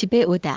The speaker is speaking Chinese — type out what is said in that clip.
집에 오 다.